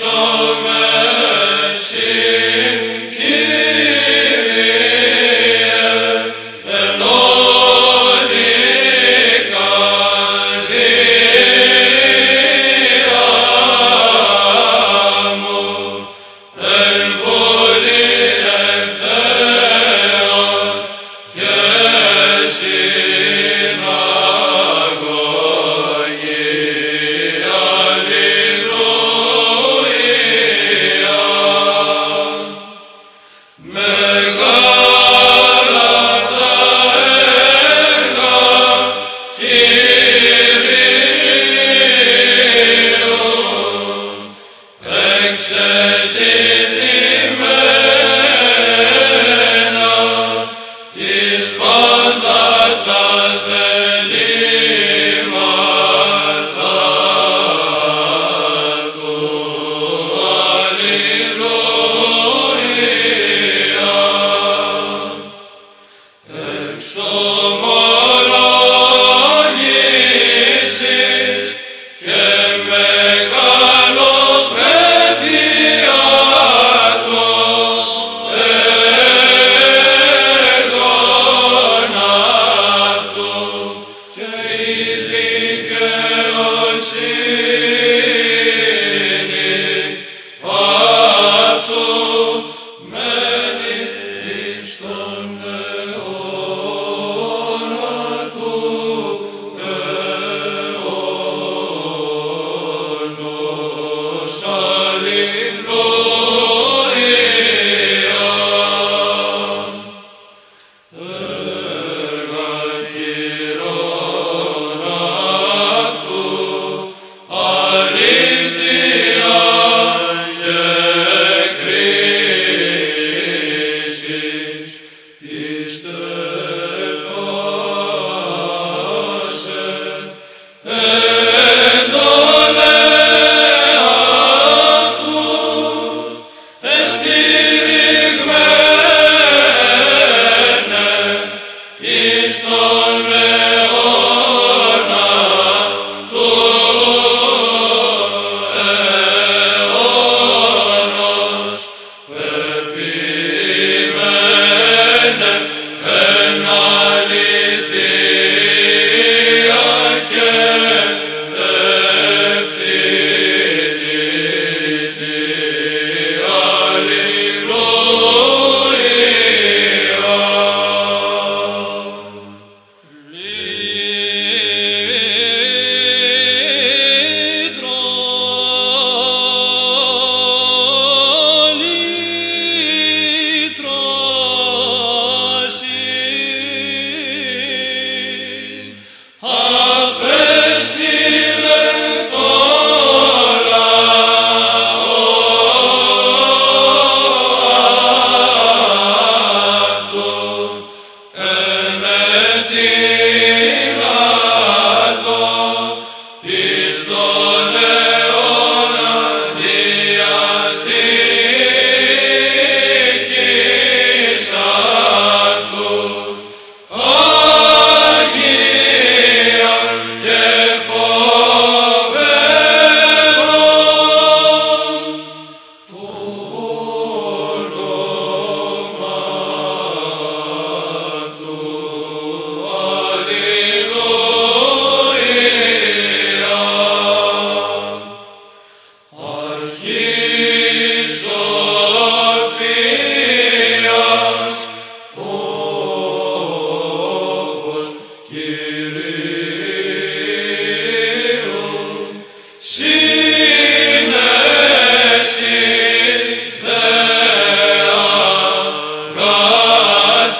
Krishna Princes in the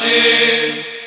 Hashem